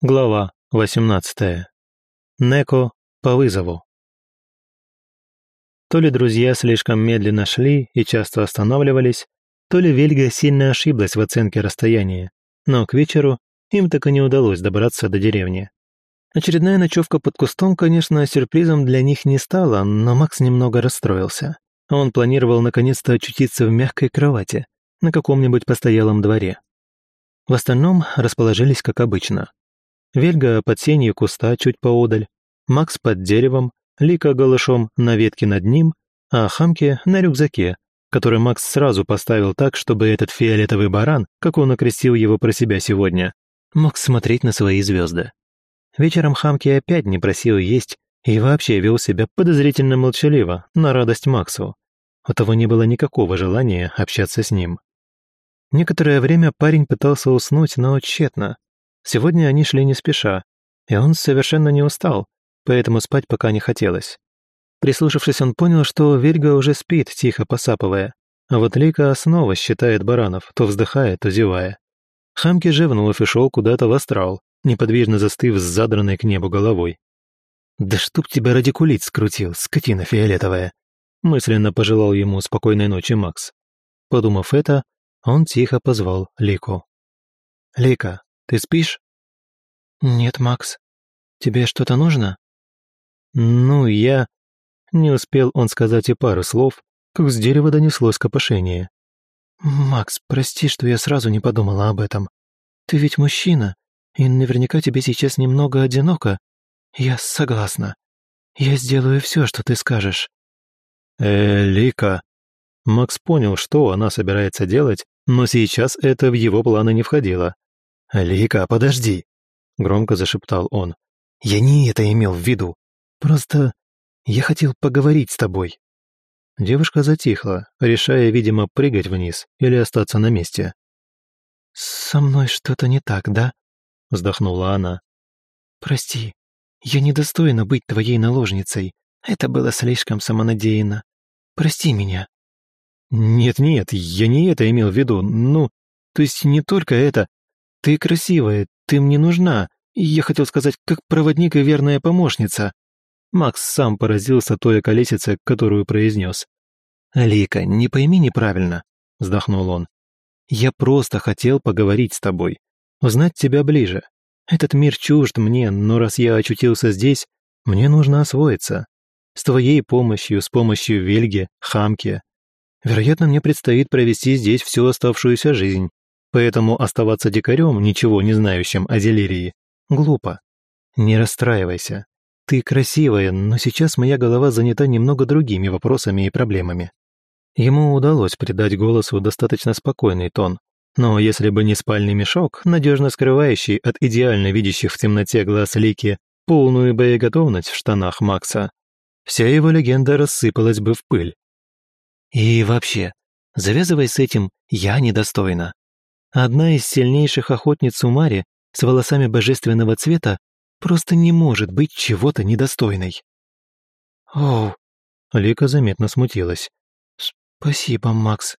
Глава 18. Неко по вызову. То ли друзья слишком медленно шли и часто останавливались, то ли Вельга сильно ошиблась в оценке расстояния, но к вечеру им так и не удалось добраться до деревни. Очередная ночевка под кустом, конечно, сюрпризом для них не стала, но Макс немного расстроился. Он планировал наконец-то очутиться в мягкой кровати на каком-нибудь постоялом дворе. В остальном расположились как обычно. Вельга под сенью куста чуть поодаль, Макс под деревом, Лика голышом на ветке над ним, а Хамки на рюкзаке, который Макс сразу поставил так, чтобы этот фиолетовый баран, как он окрестил его про себя сегодня, мог смотреть на свои звезды. Вечером Хамки опять не просил есть и вообще вел себя подозрительно молчаливо, на радость Максу. У того не было никакого желания общаться с ним. Некоторое время парень пытался уснуть, но тщетно. Сегодня они шли не спеша, и он совершенно не устал, поэтому спать пока не хотелось. Прислушавшись, он понял, что Вельга уже спит, тихо посапывая, а вот Лика снова считает баранов, то вздыхая, то зевая. Хамки же вновь и шел куда-то в астрал, неподвижно застыв с задранной к небу головой. «Да чтоб тебя радикулит скрутил, скотина фиолетовая!» мысленно пожелал ему спокойной ночи Макс. Подумав это, он тихо позвал Лику. «Лика, ты спишь?» «Нет, Макс. Тебе что-то нужно?» «Ну, я...» Не успел он сказать и пару слов, как с дерева донеслось копошение. «Макс, прости, что я сразу не подумала об этом. Ты ведь мужчина, и наверняка тебе сейчас немного одиноко. Я согласна. Я сделаю все, что ты скажешь». «Э, Лика...» Макс понял, что она собирается делать, но сейчас это в его планы не входило. «Лика, подожди!» — громко зашептал он. «Я не это имел в виду. Просто я хотел поговорить с тобой». Девушка затихла, решая, видимо, прыгать вниз или остаться на месте. «Со мной что-то не так, да?» — вздохнула она. «Прости, я недостойна быть твоей наложницей. Это было слишком самонадеянно. Прости меня». «Нет-нет, я не это имел в виду. Ну, то есть не только это. Ты красивая, ты мне нужна. Я хотел сказать, как проводник и верная помощница». Макс сам поразился той околесице, которую произнес. «Лика, не пойми неправильно», — вздохнул он. «Я просто хотел поговорить с тобой, узнать тебя ближе. Этот мир чужд мне, но раз я очутился здесь, мне нужно освоиться. С твоей помощью, с помощью Вельги, Хамки. Вероятно, мне предстоит провести здесь всю оставшуюся жизнь. Поэтому оставаться дикарем, ничего не знающим о Делирии, глупо. Не расстраивайся. Ты красивая, но сейчас моя голова занята немного другими вопросами и проблемами. Ему удалось придать голосу достаточно спокойный тон, но если бы не спальный мешок, надежно скрывающий от идеально видящих в темноте глаз Лики полную боеготовность в штанах Макса, вся его легенда рассыпалась бы в пыль. И вообще, завязывай с этим «я недостойна». Одна из сильнейших охотниц Умари с волосами божественного цвета просто не может быть чего-то недостойной. «Оу!» Лика заметно смутилась. «Спасибо, Макс.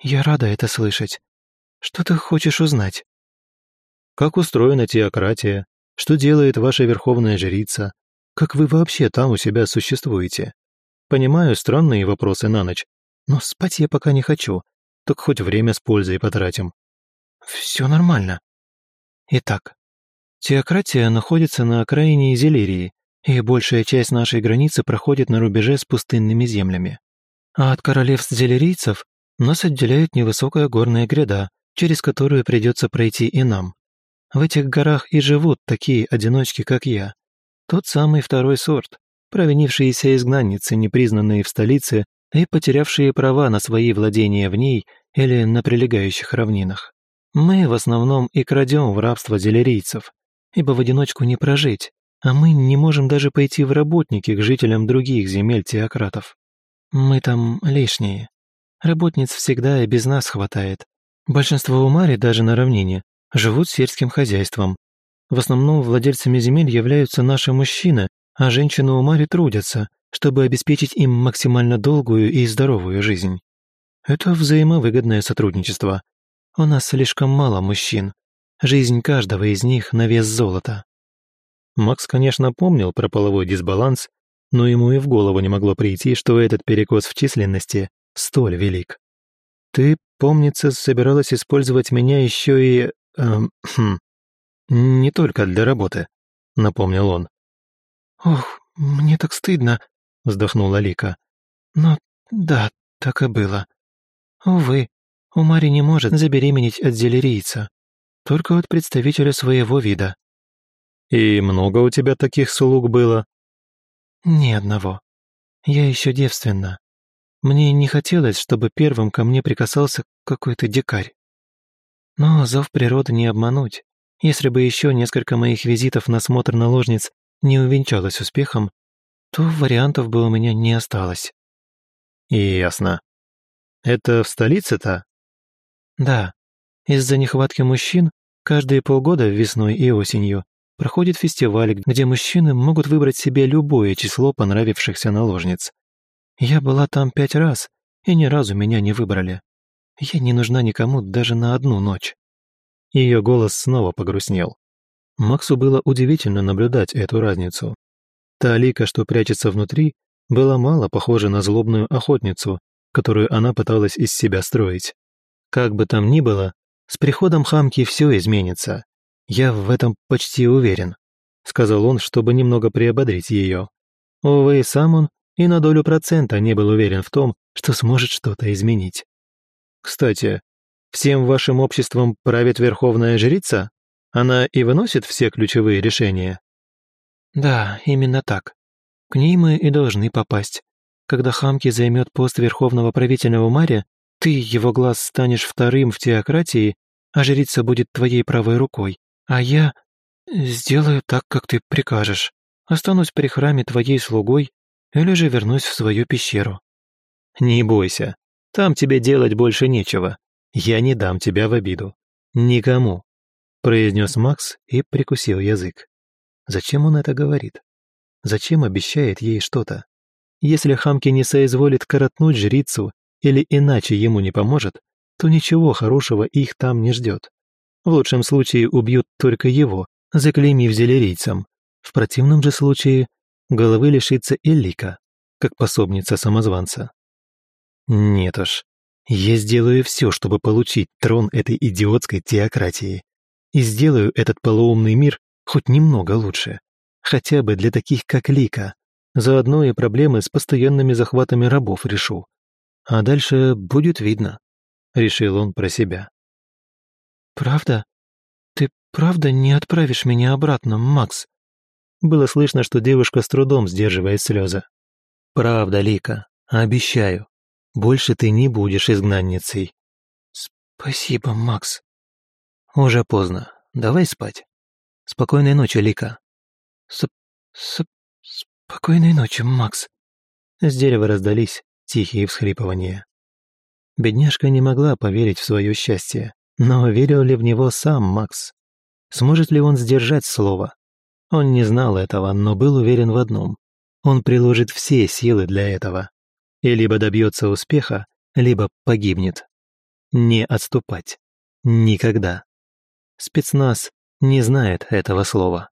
Я рада это слышать. Что ты хочешь узнать?» «Как устроена теократия? Что делает ваша верховная жрица? Как вы вообще там у себя существуете? Понимаю, странные вопросы на ночь, но спать я пока не хочу, так хоть время с пользой потратим». «Все нормально. Итак, теократия находится на окраине Изелирии, и большая часть нашей границы проходит на рубеже с пустынными землями. А от королевств зелерийцев нас отделяет невысокая горная гряда, через которую придется пройти и нам. В этих горах и живут такие одиночки, как я. Тот самый второй сорт, провинившиеся изгнанницы, непризнанные в столице и потерявшие права на свои владения в ней или на прилегающих равнинах. Мы в основном и крадем в рабство зелерийцев, ибо в одиночку не прожить, а мы не можем даже пойти в работники к жителям других земель теократов. Мы там лишние. Работниц всегда и без нас хватает, Большинство умари, даже на равнине, живут сельским хозяйством. В основном владельцами земель являются наши мужчины, а женщины умари трудятся, чтобы обеспечить им максимально долгую и здоровую жизнь. Это взаимовыгодное сотрудничество. У нас слишком мало мужчин. Жизнь каждого из них на вес золота. Макс, конечно, помнил про половой дисбаланс, но ему и в голову не могло прийти, что этот перекос в численности столь велик. «Ты, помнится, собиралась использовать меня еще и... Эм, хм, не только для работы», — напомнил он. «Ох, мне так стыдно», — вздохнула Лика. «Но да, так и было. Увы, у Мари не может забеременеть от зелерийца, только от представителя своего вида». «И много у тебя таких слуг было?» «Ни одного. Я еще девственна. Мне не хотелось, чтобы первым ко мне прикасался какой-то дикарь. Но зов природы не обмануть. Если бы еще несколько моих визитов на смотр наложниц не увенчалось успехом, то вариантов бы у меня не осталось. Ясно. Это в столице-то? Да. Из-за нехватки мужчин каждые полгода весной и осенью проходит фестиваль, где мужчины могут выбрать себе любое число понравившихся наложниц. Я была там пять раз, и ни разу меня не выбрали. Я не нужна никому даже на одну ночь». Ее голос снова погрустнел. Максу было удивительно наблюдать эту разницу. Та Лика, что прячется внутри, была мало похожа на злобную охотницу, которую она пыталась из себя строить. Как бы там ни было, с приходом хамки все изменится. Я в этом почти уверен, сказал он, чтобы немного приободрить ее. Увы, сам он и на долю процента не был уверен в том, что сможет что-то изменить. Кстати, всем вашим обществом правит Верховная Жрица? Она и выносит все ключевые решения? Да, именно так. К ней мы и должны попасть. Когда Хамки займет пост Верховного Правительного Мария, ты, его глаз, станешь вторым в теократии, а жрица будет твоей правой рукой. А я сделаю так, как ты прикажешь. Останусь при храме твоей слугой или же вернусь в свою пещеру. Не бойся, там тебе делать больше нечего. Я не дам тебя в обиду. Никому, произнес Макс и прикусил язык. Зачем он это говорит? Зачем обещает ей что-то? Если Хамки не соизволит коротнуть жрицу или иначе ему не поможет, то ничего хорошего их там не ждет. В лучшем случае убьют только его, заклеймив зелерийцем. В противном же случае головы лишится Эллика, как пособница самозванца. Нет уж, я сделаю все, чтобы получить трон этой идиотской теократии. И сделаю этот полуумный мир хоть немного лучше. Хотя бы для таких, как Лика. Заодно и проблемы с постоянными захватами рабов решу. А дальше будет видно, решил он про себя. «Правда? Ты правда не отправишь меня обратно, Макс?» Было слышно, что девушка с трудом сдерживает слезы. «Правда, Лика, обещаю. Больше ты не будешь изгнанницей». «Спасибо, Макс». «Уже поздно. Давай спать. Спокойной ночи, Лика». С -с «Спокойной ночи, Макс». С дерева раздались тихие всхлипывания. Бедняжка не могла поверить в свое счастье, но верил ли в него сам Макс? Сможет ли он сдержать слово? Он не знал этого, но был уверен в одном. Он приложит все силы для этого. И либо добьется успеха, либо погибнет. Не отступать. Никогда. Спецназ не знает этого слова.